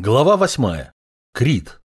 Глава восьмая. Крит.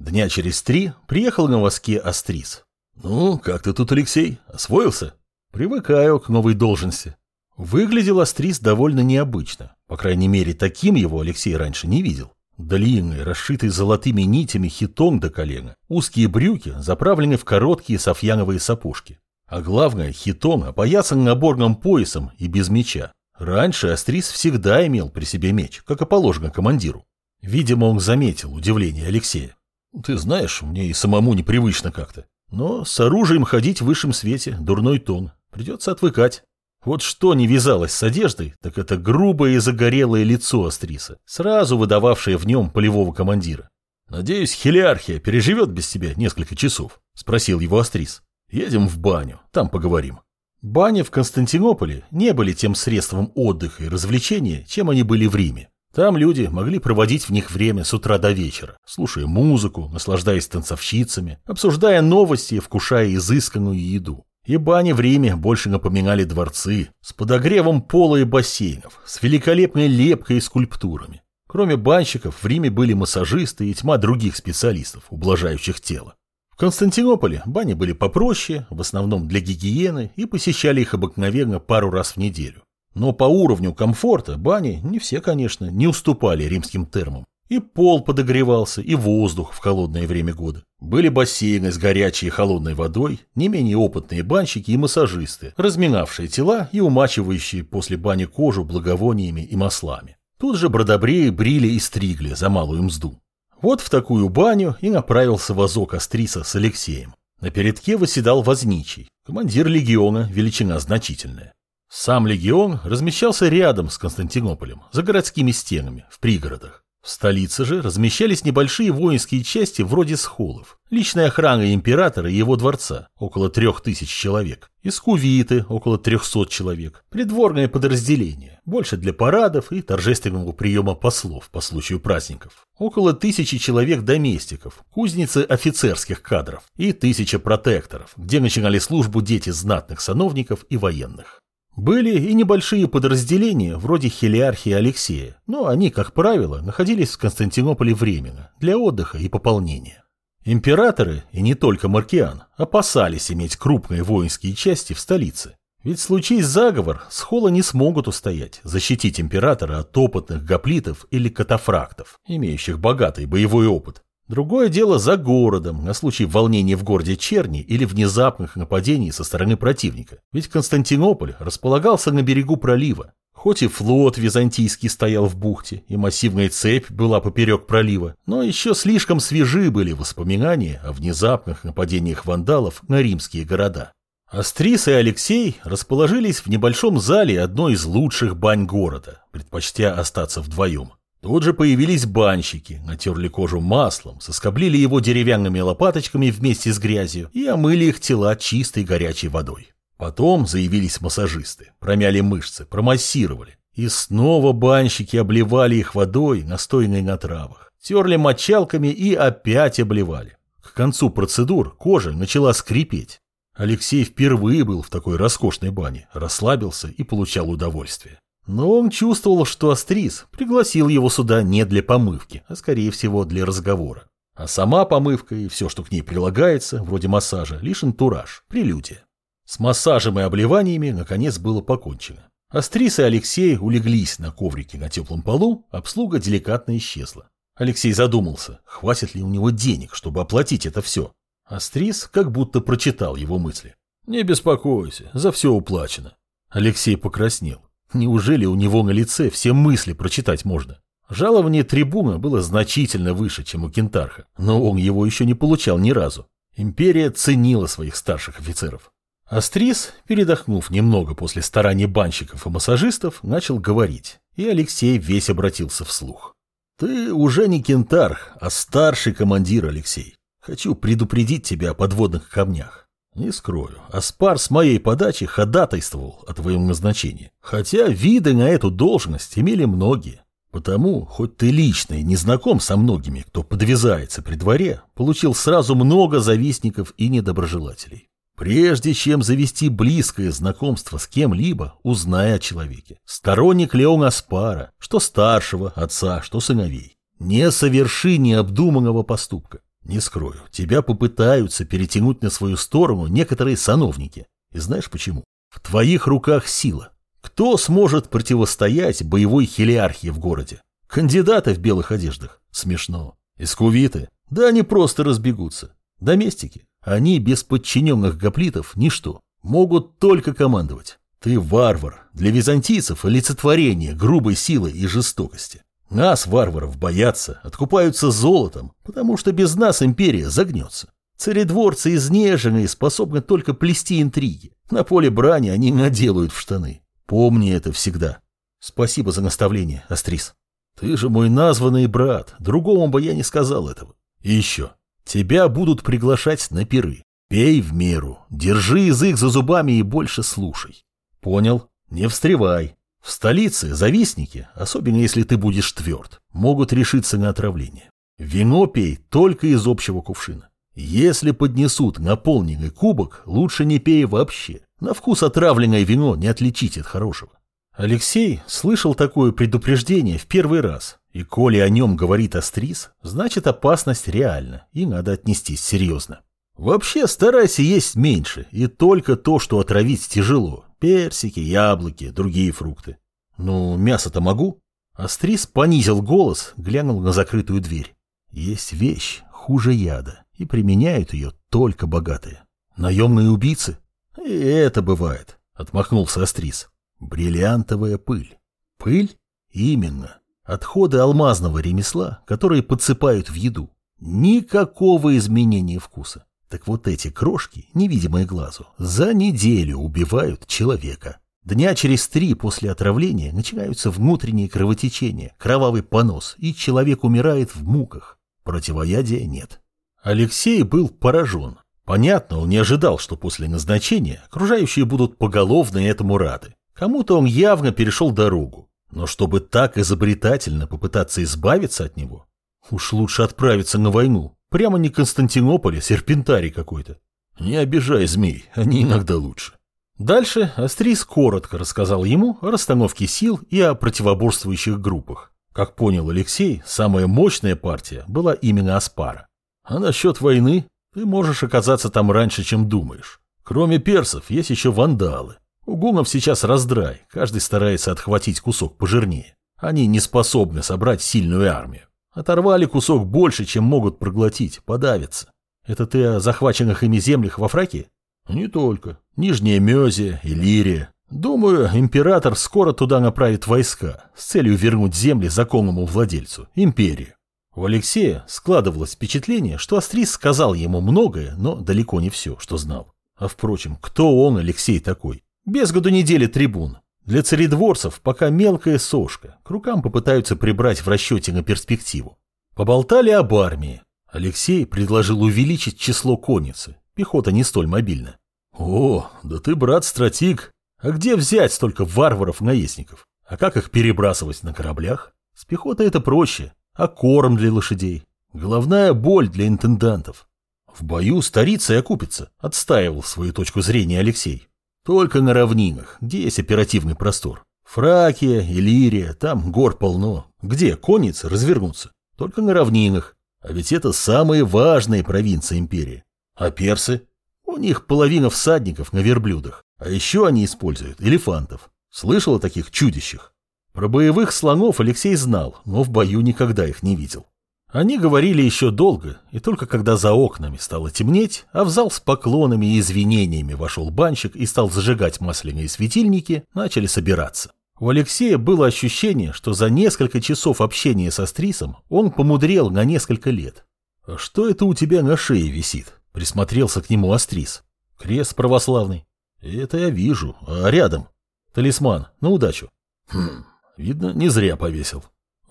Дня через три приехал на воске Астрис. «Ну, как ты тут, Алексей? Освоился?» «Привыкаю к новой должности». Выглядел Астрис довольно необычно. По крайней мере, таким его Алексей раньше не видел. Длинный, расшитый золотыми нитями хитон до колена, узкие брюки, заправлены в короткие софьяновые сапожки. А главное, хитон опоясан наборным поясом и без меча. Раньше Астрис всегда имел при себе меч, как и положено командиру. Видимо, он заметил удивление Алексея. Ты знаешь, мне и самому непривычно как-то. Но с оружием ходить в высшем свете – дурной тон. Придется отвыкать. Вот что не вязалось с одеждой, так это грубое и загорелое лицо Астриса, сразу выдававшее в нем полевого командира. «Надеюсь, Хелиархия переживет без тебя несколько часов?» – спросил его Астрис. «Едем в баню, там поговорим». Бани в Константинополе не были тем средством отдыха и развлечения, чем они были в Риме. Там люди могли проводить в них время с утра до вечера, слушая музыку, наслаждаясь танцовщицами, обсуждая новости и вкушая изысканную еду. И бани в Риме больше напоминали дворцы с подогревом пола и бассейнов, с великолепной лепкой и скульптурами. Кроме банщиков, в Риме были массажисты и тьма других специалистов, ублажающих тело. В Константинополе бани были попроще, в основном для гигиены, и посещали их обыкновенно пару раз в неделю. Но по уровню комфорта бани, не все, конечно, не уступали римским термам. И пол подогревался, и воздух в холодное время года. Были бассейны с горячей и холодной водой, не менее опытные банщики и массажисты, разминавшие тела и умачивающие после бани кожу благовониями и маслами. Тут же бродобреи брили и стригли за малую мзду. Вот в такую баню и направился вазок Астриса с Алексеем. На передке восседал возничий, командир легиона, величина значительная. Сам легион размещался рядом с Константинополем, за городскими стенами, в пригородах. В столице же размещались небольшие воинские части вроде схолов, личная охрана императора и его дворца, около трех тысяч человек, искувиты, около трехсот человек, придворные подразделения, больше для парадов и торжественного приема послов по случаю праздников, около тысячи человек-доместиков, кузницы офицерских кадров и тысяча протекторов, где начинали службу дети знатных сановников и военных. Были и небольшие подразделения, вроде хелиархии Алексея, но они, как правило, находились в Константинополе временно, для отдыха и пополнения. Императоры, и не только Маркиан, опасались иметь крупные воинские части в столице. Ведь случись заговор, схола не смогут устоять, защитить императора от опытных гоплитов или катафрактов, имеющих богатый боевой опыт, Другое дело за городом, на случай волнений в городе Черни или внезапных нападений со стороны противника. Ведь Константинополь располагался на берегу пролива. Хоть и флот византийский стоял в бухте, и массивная цепь была поперек пролива, но еще слишком свежи были воспоминания о внезапных нападениях вандалов на римские города. Астрис и Алексей расположились в небольшом зале одной из лучших бань города, предпочтя остаться вдвоем. Тут же появились банщики, натерли кожу маслом, соскоблили его деревянными лопаточками вместе с грязью и омыли их тела чистой горячей водой. Потом заявились массажисты, промяли мышцы, промассировали. И снова банщики обливали их водой, настойной на травах, терли мочалками и опять обливали. К концу процедур кожа начала скрипеть. Алексей впервые был в такой роскошной бане, расслабился и получал удовольствие. Но он чувствовал, что Астрис пригласил его сюда не для помывки, а скорее всего для разговора. А сама помывка и все, что к ней прилагается, вроде массажа, лишь антураж, прелюдия. С массажем и обливаниями, наконец, было покончено. Астрис и Алексей улеглись на коврике на теплом полу, обслуга деликатно исчезла. Алексей задумался, хватит ли у него денег, чтобы оплатить это все. Астрис как будто прочитал его мысли. «Не беспокойся, за все уплачено». Алексей покраснел. Неужели у него на лице все мысли прочитать можно? Жалование трибуна было значительно выше, чем у Кентарха, но он его еще не получал ни разу. Империя ценила своих старших офицеров. Астрис, передохнув немного после стараний банщиков и массажистов, начал говорить, и Алексей весь обратился вслух. «Ты уже не кентарх, а старший командир, Алексей. Хочу предупредить тебя о подводных камнях. Не скрою, Аспар с моей подачи ходатайствовал о твоем назначении. Хотя виды на эту должность имели многие. Потому, хоть ты лично и не знаком со многими, кто подвязается при дворе, получил сразу много завистников и недоброжелателей. Прежде чем завести близкое знакомство с кем-либо, узнай о человеке. Сторонник ли он Аспара, что старшего отца, что сыновей. Не соверши необдуманного поступка. Не скрою, тебя попытаются перетянуть на свою сторону некоторые сановники. И знаешь почему? В твоих руках сила. Кто сможет противостоять боевой хелиархии в городе? Кандидаты в белых одеждах? Смешно. Искувиты? Да они просто разбегутся. Доместики? Они без подчиненных гоплитов ничто. Могут только командовать. Ты варвар. Для византийцев олицетворение грубой силы и жестокости. Нас, варваров, боятся, откупаются золотом, потому что без нас империя загнется. Царедворцы изнежены и способны только плести интриги. На поле брани они наделают в штаны. Помни это всегда. Спасибо за наставление, Астрис. Ты же мой названный брат, другому бы я не сказал этого. И еще, тебя будут приглашать на пиры. Пей в меру, держи язык за зубами и больше слушай. Понял? Не встревай. В столице завистники, особенно если ты будешь тверд, могут решиться на отравление. Вино пей только из общего кувшина. Если поднесут наполненный кубок, лучше не пей вообще. На вкус отравленное вино не отличить от хорошего. Алексей слышал такое предупреждение в первый раз, и коли о нем говорит Астрис, значит опасность реальна, и надо отнестись серьезно. Вообще старайся есть меньше, и только то, что отравить тяжело. Персики, яблоки, другие фрукты. Ну, мясо-то могу? Астрис понизил голос, глянул на закрытую дверь. Есть вещь хуже яда и применяют ее только богатые. Наемные убийцы? И это бывает, отмахнулся Астрис. Бриллиантовая пыль. Пыль? Именно. Отходы алмазного ремесла, которые подсыпают в еду. Никакого изменения вкуса. Так вот эти крошки, невидимые глазу, за неделю убивают человека. Дня через три после отравления начинаются внутренние кровотечения, кровавый понос, и человек умирает в муках. Противоядия нет. Алексей был поражен. Понятно, он не ожидал, что после назначения окружающие будут поголовно этому рады. Кому-то он явно перешел дорогу. Но чтобы так изобретательно попытаться избавиться от него, уж лучше отправиться на войну. Прямо не Константинополь, а серпентарий какой-то. Не обижай змей, они иногда лучше. Дальше Астрис коротко рассказал ему о расстановке сил и о противоборствующих группах. Как понял Алексей, самая мощная партия была именно Аспара. А насчет войны, ты можешь оказаться там раньше, чем думаешь. Кроме персов, есть еще вандалы. У гунов сейчас раздрай, каждый старается отхватить кусок пожирнее. Они не способны собрать сильную армию. Оторвали кусок больше, чем могут проглотить, подавиться. Это ты о захваченных ими землях во Фракии? Не только. Нижняя Мезия, Иллирия. Думаю, император скоро туда направит войска с целью вернуть земли законному владельцу, империи. У Алексея складывалось впечатление, что Астрис сказал ему многое, но далеко не все, что знал. А впрочем, кто он, Алексей, такой? Без году недели трибун. Для царедворцев пока мелкая сошка, к рукам попытаются прибрать в расчете на перспективу. Поболтали об армии. Алексей предложил увеличить число конницы. Пехота не столь мобильна. О, да ты, брат-стратег. А где взять столько варваров-наездников? А как их перебрасывать на кораблях? С пехотой это проще а корм для лошадей. Головная боль для интендантов. В бою старица и окупится, отстаивал свою точку зрения Алексей. Только на равнинах, где есть оперативный простор. Фракия, Иллирия, там гор полно. Где конницы развернутся? Только на равнинах. А ведь это самые важные провинции империи. А персы? У них половина всадников на верблюдах. А еще они используют элефантов. Слышал о таких чудищах? Про боевых слонов Алексей знал, но в бою никогда их не видел. Они говорили еще долго, и только когда за окнами стало темнеть, а в зал с поклонами и извинениями вошел банщик и стал зажигать масляные светильники, начали собираться. У Алексея было ощущение, что за несколько часов общения со Стрисом он помудрел на несколько лет. «А что это у тебя на шее висит?» – присмотрелся к нему Астрис. «Крест православный». «Это я вижу. А рядом?» «Талисман. На удачу». «Хм, Видно, не зря повесил.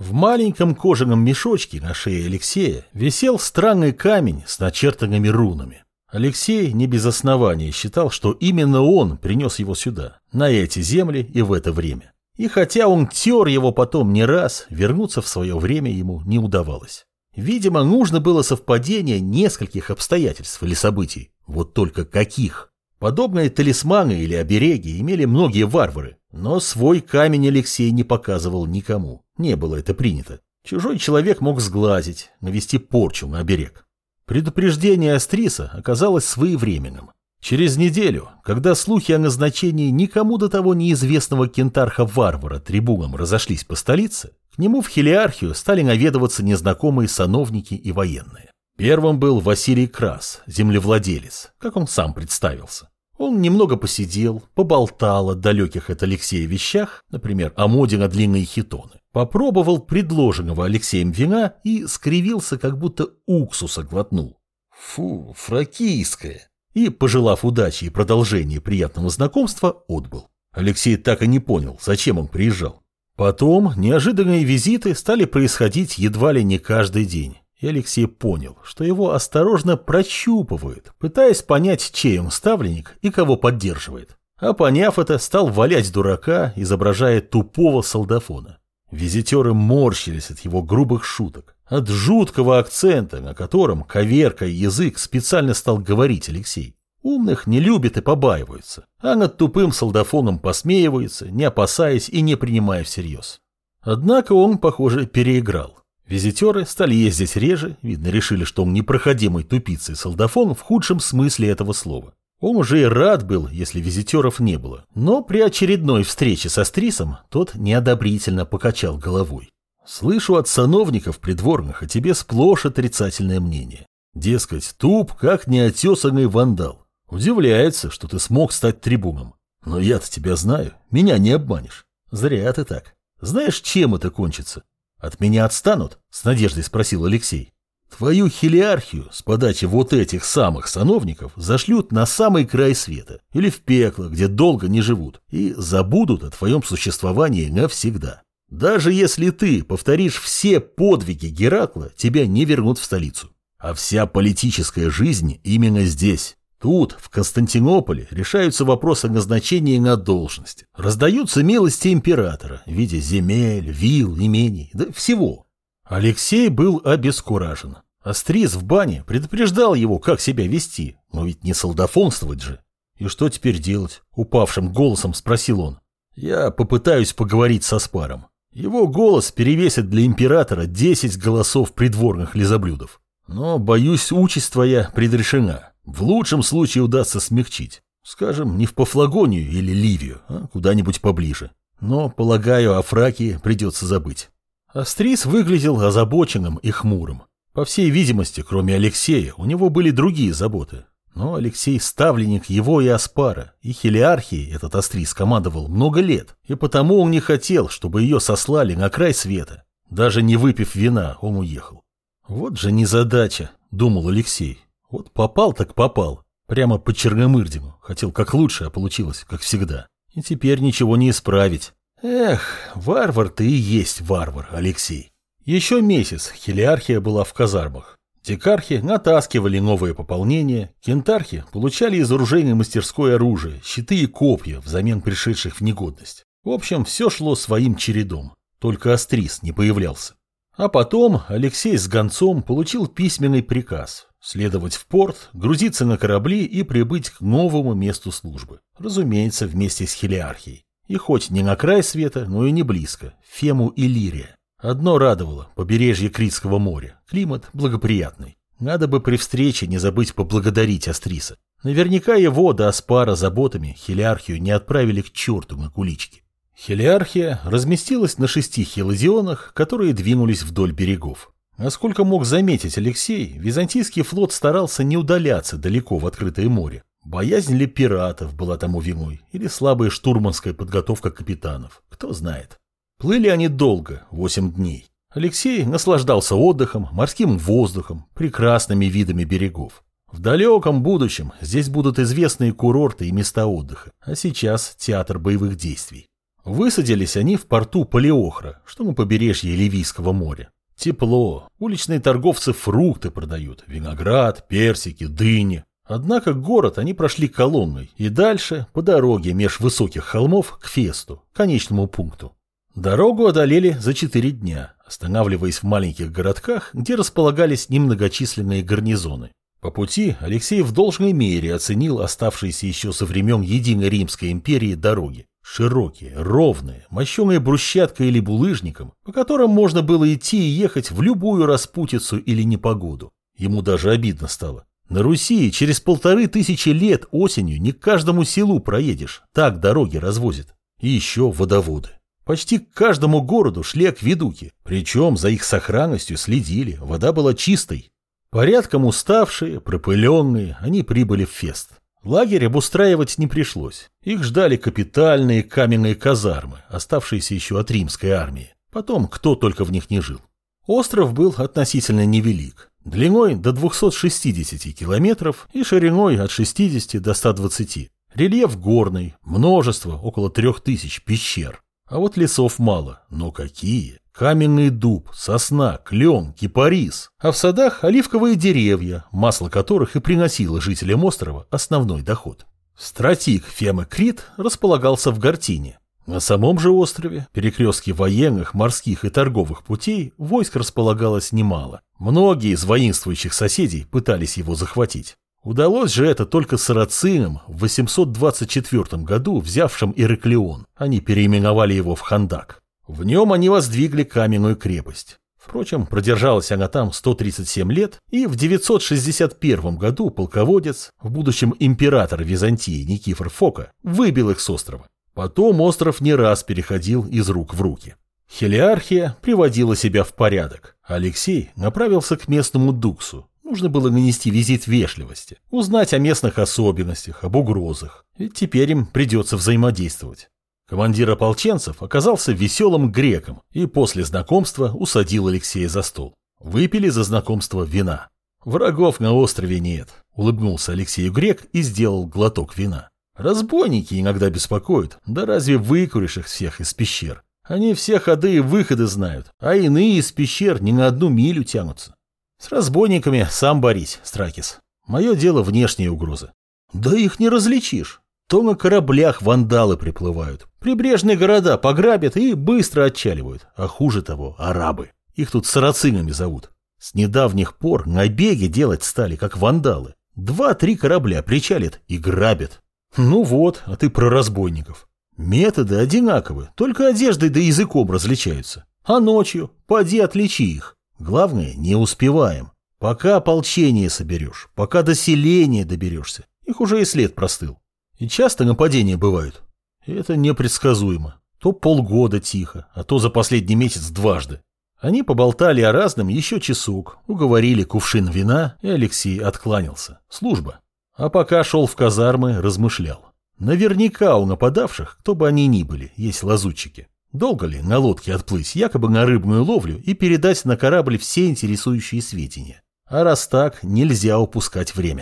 В маленьком кожаном мешочке на шее Алексея висел странный камень с начертанными рунами. Алексей не без основания считал, что именно он принес его сюда, на эти земли и в это время. И хотя он тер его потом не раз, вернуться в свое время ему не удавалось. Видимо, нужно было совпадение нескольких обстоятельств или событий. Вот только каких? Подобные талисманы или обереги имели многие варвары, но свой камень Алексей не показывал никому. Не было это принято. Чужой человек мог сглазить, навести порчу на оберег. Предупреждение Астриса оказалось своевременным. Через неделю, когда слухи о назначении никому до того неизвестного кентарха-варвара трибуном разошлись по столице, к нему в хелиархию стали наведываться незнакомые сановники и военные. Первым был Василий Крас, землевладелец, как он сам представился. Он немного посидел, поболтал о далеких от Алексея вещах, например, о моде на длинные хитоны. Попробовал предложенного Алексеем вина и скривился, как будто уксуса глотнул. Фу, фракийское и, пожелав удачи и продолжения приятного знакомства, отбыл. Алексей так и не понял, зачем он приезжал. Потом неожиданные визиты стали происходить едва ли не каждый день, и Алексей понял, что его осторожно прощупывают, пытаясь понять, чей он ставленник и кого поддерживает. А поняв это, стал валять дурака, изображая тупого солдафона. Визитеры морщились от его грубых шуток, от жуткого акцента, на котором, коверкая язык, специально стал говорить Алексей. Умных не любят и побаиваются, а над тупым солдафоном посмеиваются, не опасаясь и не принимая всерьез. Однако он, похоже, переиграл. Визитеры стали ездить реже, видно, решили, что он непроходимый тупица и солдафон в худшем смысле этого слова. Он уже и рад был, если визитеров не было, но при очередной встрече со Стрисом тот неодобрительно покачал головой. «Слышу от сановников придворных о тебе сплошь отрицательное мнение. Дескать, туп, как неотесанный вандал. Удивляется, что ты смог стать трибуном. Но я-то тебя знаю, меня не обманешь. Зря ты так. Знаешь, чем это кончится? От меня отстанут?» — с надеждой спросил Алексей. Твою хилиархию с подачи вот этих самых сановников зашлют на самый край света или в пекло, где долго не живут, и забудут о твоем существовании навсегда. Даже если ты повторишь все подвиги Геракла, тебя не вернут в столицу. А вся политическая жизнь именно здесь. Тут, в Константинополе, решаются вопросы назначения на должность. Раздаются милости императора в виде земель, вил, имений, да всего. Алексей был обескуражен. Астрис в бане предупреждал его, как себя вести, но ведь не солдафонствовать же. И что теперь делать? Упавшим голосом спросил он. Я попытаюсь поговорить со Спаром. Его голос перевесит для императора десять голосов придворных лизоблюдов. Но, боюсь, участь твоя предрешена. В лучшем случае удастся смягчить. Скажем, не в Пафлагонию или Ливию, а куда-нибудь поближе. Но, полагаю, о Фракии придется забыть. Астрис выглядел озабоченным и хмурым. По всей видимости, кроме Алексея, у него были другие заботы. Но Алексей ставленник его и Аспара, и Хелиархии этот Астрис командовал много лет, и потому он не хотел, чтобы ее сослали на край света. Даже не выпив вина, он уехал. Вот же незадача, думал Алексей. Вот попал так попал, прямо по Черномырдину. Хотел как лучше, а получилось, как всегда. И теперь ничего не исправить. Эх, варвар ты и есть варвар, Алексей. Еще месяц хелиархия была в казармах. Дикархи натаскивали новые пополнения, кентархи получали из оружейной мастерской оружие, щиты и копья взамен пришедших в негодность. В общем, все шло своим чередом, только Астрис не появлялся. А потом Алексей с гонцом получил письменный приказ следовать в порт, грузиться на корабли и прибыть к новому месту службы, разумеется, вместе с хелиархией. И хоть не на край света, но и не близко, Фему и Лирия. Одно радовало – побережье Критского моря. Климат благоприятный. Надо бы при встрече не забыть поблагодарить Астриса. Наверняка его до Аспара заботами Хелиархию не отправили к черту на кулички. Хелиархия разместилась на шести хелозионах, которые двинулись вдоль берегов. Насколько мог заметить Алексей, византийский флот старался не удаляться далеко в открытое море. Боязнь ли пиратов была тому виной, или слабая штурманская подготовка капитанов, кто знает. Плыли они долго, восемь дней. Алексей наслаждался отдыхом, морским воздухом, прекрасными видами берегов. В далеком будущем здесь будут известные курорты и места отдыха, а сейчас театр боевых действий. Высадились они в порту Палеохра, что на побережье Ливийского моря. Тепло, уличные торговцы фрукты продают, виноград, персики, дыни. Однако город они прошли колонной и дальше по дороге меж высоких холмов к Фесту, конечному пункту. Дорогу одолели за четыре дня, останавливаясь в маленьких городках, где располагались немногочисленные гарнизоны. По пути Алексей в должной мере оценил оставшиеся еще со времен Единой Римской империи дороги. Широкие, ровные, мощеные брусчаткой или булыжником, по которым можно было идти и ехать в любую распутицу или непогоду. Ему даже обидно стало. На Руси через полторы тысячи лет осенью не к каждому селу проедешь, так дороги развозят. И еще водоводы. Почти к каждому городу шли акведуки, причем за их сохранностью следили, вода была чистой. Порядком уставшие, пропыленные, они прибыли в Фест. Лагерь обустраивать не пришлось. Их ждали капитальные каменные казармы, оставшиеся еще от римской армии. Потом кто только в них не жил. Остров был относительно невелик, длиной до 260 километров и шириной от 60 до 120. Рельеф горный, множество, около 3000 пещер. А вот лесов мало, но какие? Каменный дуб, сосна, клен, кипарис. А в садах оливковые деревья, масло которых и приносило жителям острова основной доход. Стратик Фемы Крит располагался в Гортине. На самом же острове, перекрестке военных, морских и торговых путей, войск располагалось немало. Многие из воинствующих соседей пытались его захватить. Удалось же это только сарацинам в 824 году, взявшим Ираклион. Они переименовали его в Хандак. В нем они воздвигли каменную крепость. Впрочем, продержалась она там 137 лет, и в 961 году полководец, в будущем император Византии Никифор Фока, выбил их с острова. Потом остров не раз переходил из рук в руки. Хелиархия приводила себя в порядок. Алексей направился к местному Дуксу. Нужно было нанести визит вежливости, узнать о местных особенностях, об угрозах. Ведь теперь им придется взаимодействовать. Командир ополченцев оказался веселым греком и после знакомства усадил Алексея за стол. Выпили за знакомство вина. «Врагов на острове нет», — улыбнулся Алексею грек и сделал глоток вина. «Разбойники иногда беспокоят, да разве выкуришь их всех из пещер? Они все ходы и выходы знают, а иные из пещер не на одну милю тянутся. С разбойниками сам борись, Стракис. Мое дело внешние угрозы. Да их не различишь. То на кораблях вандалы приплывают. Прибрежные города пограбят и быстро отчаливают. А хуже того, арабы. Их тут сарацинами зовут. С недавних пор набеги делать стали, как вандалы. Два-три корабля причалят и грабят. Ну вот, а ты про разбойников. Методы одинаковы, только одеждой да языком различаются. А ночью поди отличи их. Главное, не успеваем. Пока ополчение соберешь, пока до селения доберешься, их уже и след простыл. И часто нападения бывают. Это непредсказуемо. То полгода тихо, а то за последний месяц дважды. Они поболтали о разном еще часок, уговорили кувшин вина, и Алексей откланялся. Служба. А пока шел в казармы, размышлял. Наверняка у нападавших, кто бы они ни были, есть лазутчики. Долго ли на лодке отплыть якобы на рыбную ловлю и передать на корабль все интересующие сведения? А раз так, нельзя упускать время.